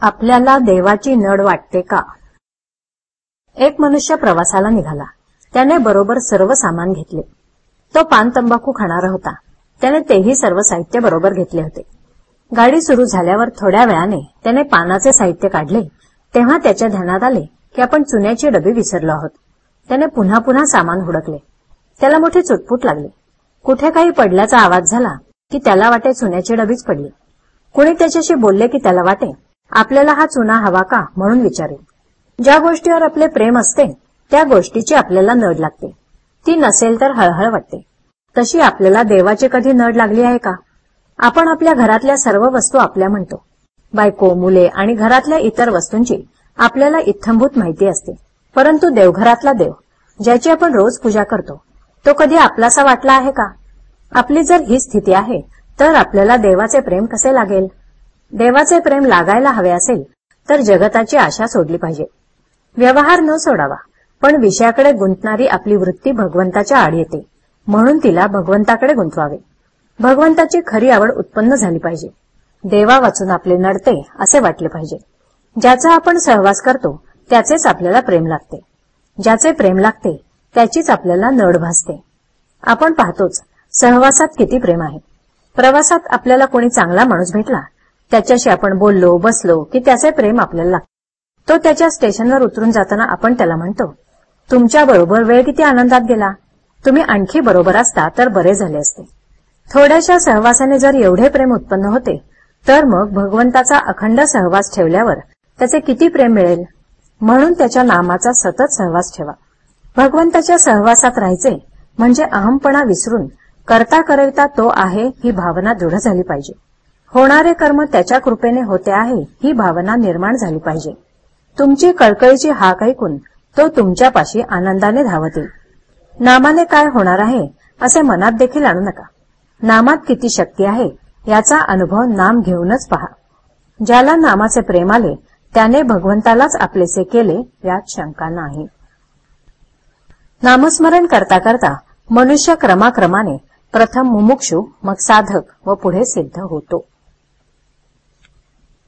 आपल्याला देवाची नड वाटते का? एक मनुष्य प्रवासाला निघाला. त्याने बरोबर सर्व सामान घेतले. तो पान तंबाखू खाणारा होता. त्याने तेही सर्व साहित्य बरोबर घेतले होते. गाडी सुरू झाल्यावर थोड्या वेळाने त्याने पानाचे साहित्य काढले. तेव्हा त्याच्या ध्यानात आले की आपण चुन्याची डबी विसरलो आहोत. त्याने पुन्हा पुन्हा सामान हुडकले. त्याला मोठी चुटपुट लागली. कुठे काही पडल्याचा आवाज झाला की त्याला वाटे चुन्याची डबीच पडली. कुणी त्याच्याशी बोलले की त्याला वाटे? आपल्याला हा चुना हवा का म्हणून विचारेल ज्या गोष्टीवर आपले प्रेम असते त्या गोष्टीची आपल्याला नड लागते. ती नसेल तर हळहळ वाटते. तशी आपल्याला देवाची कधी नड लागली आहे का? आपण आपल्या घरातल्या सर्व वस्तू आपल्या म्हणतो. बायको मुले आणि घरातल्या इतर वस्तूंची आपल्याला इत्थंभूत माहिती असते. परंतु देवघरातला देव ज्याची आपण रोज पूजा करतो तो कधी आपलासा वाटला आहे का? आपली जर ही स्थिती आहे तर आपल्याला देवाचे प्रेम कसे लागेल? देवाचे प्रेम लागायला हवे असेल तर जगताची आशा सोडली पाहिजे. व्यवहार न सोडावा पण विषयाकडे गुंतणारी आपली वृत्ती भगवंताच्या आड येते म्हणून तिला भगवंताकडे गुंतवावे. भगवंताची खरी आवड उत्पन्न झाली पाहिजे. देवा वाचून आपले नडते असे वाटले पाहिजे. ज्याचा आपण सहवास करतो त्याचेच आपल्याला प्रेम लागते. ज्याचे प्रेम लागते त्याचीच आपल्याला नड भासते. आपण पाहतोच सहवासात किती प्रेम आहे. प्रवासात आपल्याला कोणी चांगला माणूस भेटला त्याच्याशी आपण बोललो बसलो की त्याचे प्रेम आपल्याला लागते. तो त्याच्या स्टेशनवर उतरून जाताना आपण त्याला म्हणतो तुमच्या बरोबर वेळ किती आनंदात गेला? तुम्ही आणखी बरोबर असता तर बरे झाले असते. थोड्याशा सहवासाने जर एवढे प्रेम उत्पन्न होते तर मग भगवंताचा अखंड सहवास ठेवल्यावर त्याचे किती प्रेम मिळेल? म्हणून त्याच्या नामाचा सतत सहवास ठेवा. भगवंताच्या सहवासात राहायचे म्हणजे अहमपणा विसरून करता करता तो आहे ही भावना दृढ झाली पाहिजे. होणारे कर्म त्याच्या कृपेने होते आहे ही भावना निर्माण झाली पाहिजे. तुमची कळकळीची हाक ऐकून तो तुमच्यापाशी आनंदाने धावतील. नामाने काय होणार आहे असे मनात देखील आणू नका. नामात किती शक्ती आहे याचा अनुभव नाम घेऊनच पहा. ज्याला नामाचे प्रेम आले त्याने भगवंतालाच आपलेसे केले यात शंका नाही. नामस्मरण करता करता मनुष्य क्रमाक्रमाने प्रथम मुमुक्षु मग साधक व पुढे सिद्ध होतो.